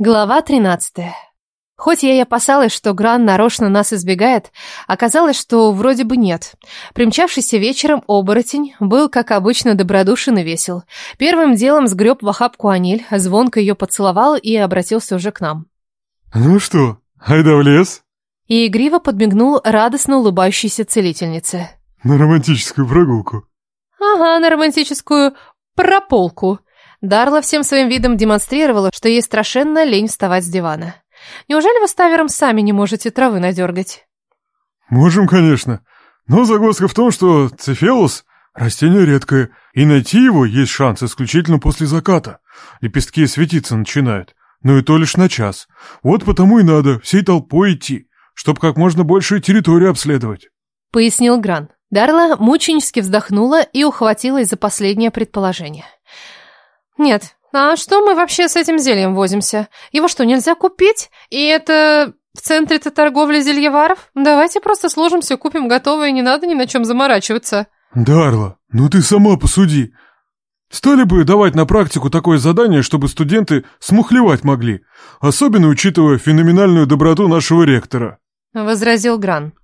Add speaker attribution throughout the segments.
Speaker 1: Глава 13. Хоть я и опасалась, что Гран нарочно нас избегает, оказалось, что вроде бы нет. Примчавшийся вечером оборотень был, как обычно, добродушен и весел. Первым делом сгреб в охапку Аниль, звонко ее поцеловал и обратился уже к нам.
Speaker 2: «Ну что, айда в лес?»
Speaker 1: И игриво подмигнул радостно улыбающейся целительнице.
Speaker 2: «На романтическую прогулку».
Speaker 1: «Ага, на романтическую прополку», Дарла всем своим видом демонстрировала, что ей страшенно лень вставать с дивана. Неужели вы с Тавером сами не можете травы надергать?
Speaker 2: Можем, конечно. Но загвоздка в том, что цефелус – растение редкое, и найти его есть шанс исключительно после заката. Лепестки светиться начинают, но и то лишь на час. Вот потому и надо всей толпой идти, чтобы как можно больше территорию обследовать.
Speaker 1: Пояснил Гран. Дарла мученически вздохнула и ухватилась за последнее предположение – «Нет. А что мы вообще с этим зельем возимся? Его что, нельзя купить? И это в центре-то торговли зельеваров? Давайте просто сложимся, купим готовое, не надо ни на чем заморачиваться».
Speaker 2: «Дарла, ну ты сама посуди. Стали бы давать на практику такое задание, чтобы студенты смухлевать могли, особенно учитывая феноменальную доброту нашего ректора», —
Speaker 1: возразил Гран.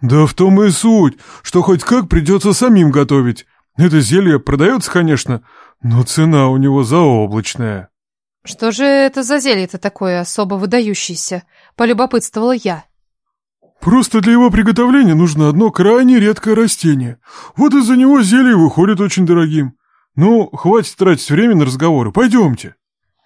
Speaker 2: «Да в том и суть, что хоть как придется самим готовить. Это зелье продается, конечно, но цена у него заоблачная.
Speaker 1: Что же это за зелье-то такое особо выдающееся? Полюбопытствовала я.
Speaker 2: Просто для его приготовления нужно одно крайне редкое растение. Вот из-за него зелье выходит очень дорогим. Ну, хватит тратить время на разговоры, пойдемте.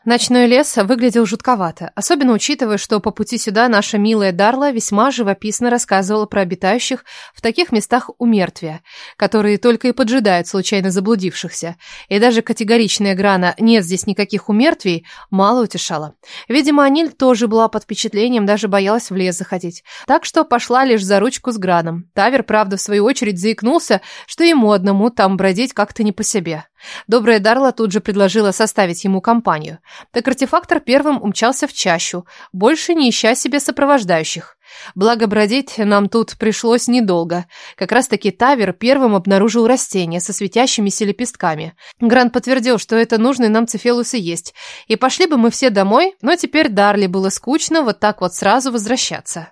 Speaker 1: Ночной лес выглядел жутковато, особенно учитывая, что по пути сюда наша милая Дарла весьма живописно рассказывала про обитающих в таких местах умертвия, которые только и поджидают случайно заблудившихся. И даже категоричная грана «нет здесь никаких умертвий» мало утешала. Видимо, Аниль тоже была под впечатлением, даже боялась в лес заходить. Так что пошла лишь за ручку с Граном. Тавер, правда, в свою очередь заикнулся, что ему одному там бродить как-то не по себе. Добрая Дарла тут же предложила составить ему компанию. Так артефактор первым умчался в чащу, больше не ища себе сопровождающих. Благо бродить нам тут пришлось недолго. Как раз-таки Тавер первым обнаружил растение со светящимися лепестками. Грант подтвердил, что это нужный нам цефелус есть. И пошли бы мы все домой, но теперь Дарли было скучно вот так вот сразу возвращаться.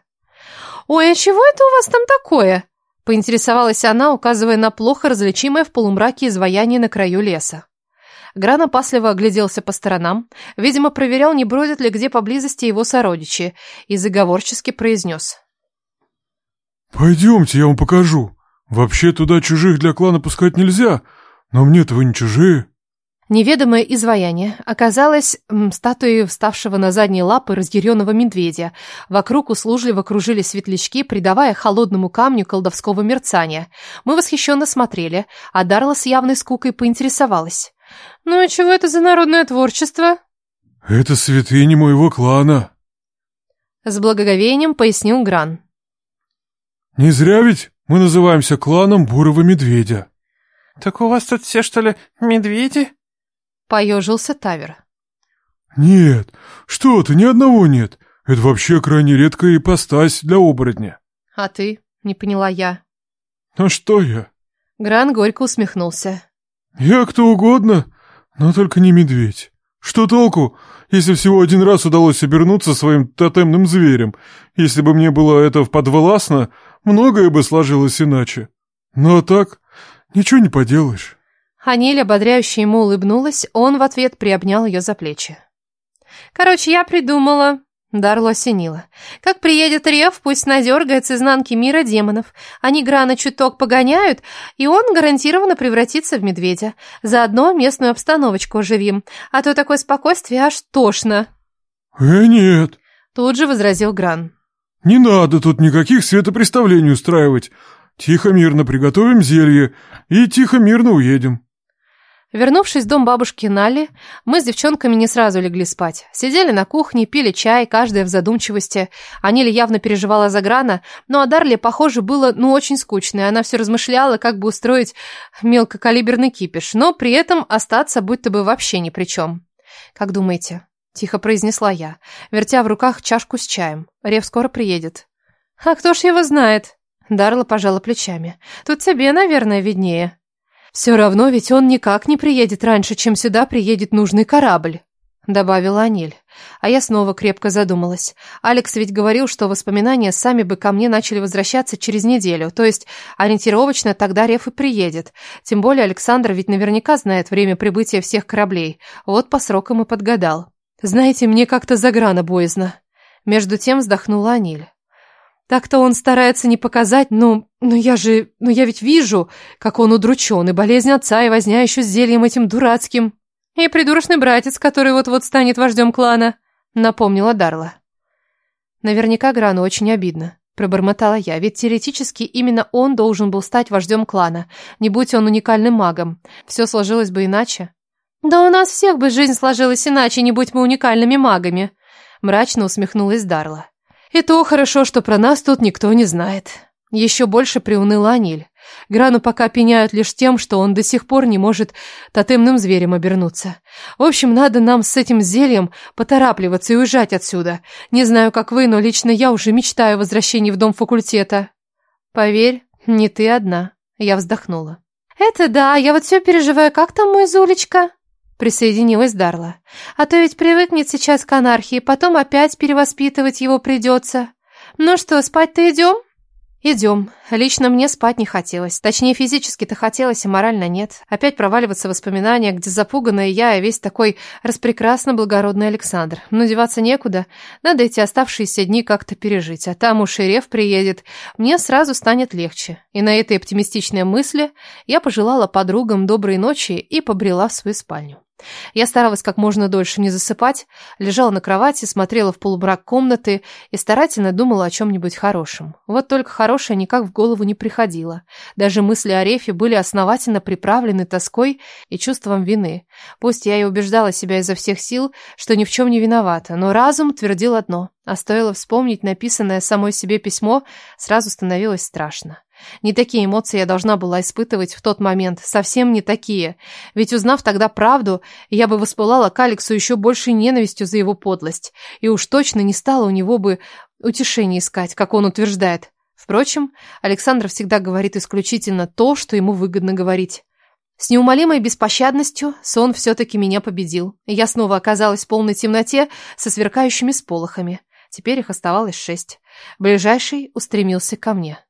Speaker 1: «Ой, а чего это у вас там такое?» Поинтересовалась она, указывая на плохо различимое в полумраке изваяние на краю леса. Гран опасливо огляделся по сторонам, видимо, проверял, не бродят ли где поблизости его сородичи, и заговорчески произнес.
Speaker 2: «Пойдемте, я вам покажу. Вообще туда чужих для клана пускать нельзя, но мне-то вы не чужие».
Speaker 1: Неведомое изваяние оказалось м, статуей вставшего на задние лапы разъяренного медведя. Вокруг услужливо кружили светлячки, придавая холодному камню колдовского мерцания. Мы восхищенно смотрели, а Дарла с явной скукой поинтересовалась. «Ну и чего это за народное творчество?»
Speaker 2: «Это святыни моего клана», —
Speaker 1: с благоговением пояснил Гран.
Speaker 2: «Не зря ведь мы называемся кланом Бурого Медведя».
Speaker 3: «Так у вас тут все, что ли, медведи?»
Speaker 1: Поежился Тавер.
Speaker 2: «Нет, что ты, ни одного нет. Это вообще крайне редкая ипостась для оборотня».
Speaker 1: «А ты?» — не поняла я.
Speaker 2: «А что я?»
Speaker 1: Гран горько усмехнулся.
Speaker 2: «Я кто угодно, но только не медведь. Что толку, если всего один раз удалось обернуться своим тотемным зверем? Если бы мне было это подвластно, многое бы сложилось иначе. Но так, ничего не поделаешь».
Speaker 1: Анель ободряюще ему улыбнулась, он в ответ приобнял ее за плечи. «Короче, я придумала...» Дарло осенило. «Как приедет Рев, пусть надергает с изнанки мира демонов. Они Грана чуток погоняют, и он гарантированно превратится в медведя. Заодно местную обстановочку оживим, а то такое спокойствие аж тошно».
Speaker 2: «Э, нет!»
Speaker 1: Тут же возразил Гран.
Speaker 2: «Не надо тут никаких светопреставлений устраивать. Тихо-мирно приготовим зелье и тихо-мирно уедем».
Speaker 1: Вернувшись в дом бабушки Нали, мы с девчонками не сразу легли спать. Сидели на кухне, пили чай, каждая в задумчивости. Анили явно переживала за Грана, но Адарле, похоже, было ну очень скучно, и она все размышляла, как бы устроить мелкокалиберный кипиш, но при этом остаться будто бы вообще ни при чем. «Как думаете?» – тихо произнесла я, вертя в руках чашку с чаем. «Рев скоро приедет». «А кто ж его знает?» Дарла пожала плечами. «Тут тебе, наверное, виднее». Все равно ведь он никак не приедет раньше, чем сюда приедет нужный корабль. добавила Анель. А я снова крепко задумалась. Алекс ведь говорил, что воспоминания сами бы ко мне начали возвращаться через неделю, то есть ориентировочно тогда Реф и приедет. Тем более Александр ведь наверняка знает время прибытия всех кораблей. Вот по срокам и подгадал. Знаете, мне как-то за грана боязно. Между тем вздохнула Аниль. Так-то он старается не показать, но... Но я же... Но я ведь вижу, как он удручен, и болезнь отца, и возня еще с зельем этим дурацким. И придурочный братец, который вот-вот станет вождем клана, напомнила Дарла. Наверняка Грану очень обидно. Пробормотала я, ведь теоретически именно он должен был стать вождем клана, не будь он уникальным магом. Все сложилось бы иначе. «Да у нас всех бы жизнь сложилась иначе, не будь мы уникальными магами», мрачно усмехнулась Дарла. «И то хорошо, что про нас тут никто не знает». Еще больше приуныла Аниль. Грану пока пеняют лишь тем, что он до сих пор не может тотемным зверем обернуться. В общем, надо нам с этим зельем поторапливаться и уезжать отсюда. Не знаю, как вы, но лично я уже мечтаю о возвращении в дом факультета. Поверь, не ты одна. Я вздохнула. Это да, я вот все переживаю, как там мой Зулечка? Присоединилась Дарла. А то ведь привыкнет сейчас к анархии, потом опять перевоспитывать его придется. Ну что, спать-то идем? Идем. Лично мне спать не хотелось. Точнее, физически-то хотелось, а морально нет. Опять проваливаться воспоминания, где запуганная я и весь такой распрекрасно благородный Александр. Но деваться некуда. Надо эти оставшиеся дни как-то пережить. А там уж и Рев приедет. Мне сразу станет легче. И на этой оптимистичной мысли я пожелала подругам доброй ночи и побрела в свою спальню. Я старалась как можно дольше не засыпать, лежала на кровати, смотрела в полумрак комнаты и старательно думала о чем-нибудь хорошем. Вот только хорошее никак в голову не приходило. Даже мысли о Рефе были основательно приправлены тоской и чувством вины. Пусть я и убеждала себя изо всех сил, что ни в чем не виновата, но разум твердил одно. А стоило вспомнить написанное самой себе письмо, сразу становилось страшно. Не такие эмоции я должна была испытывать в тот момент, совсем не такие. Ведь узнав тогда правду, я бы воспылала к Алексу еще большей ненавистью за его подлость. И уж точно не стала у него бы утешения искать, как он утверждает. Впрочем, Александр всегда говорит исключительно то, что ему выгодно говорить. С неумолимой беспощадностью сон все-таки меня победил, я снова оказалась в полной темноте со сверкающими сполохами. Теперь их оставалось шесть. Ближайший устремился ко мне.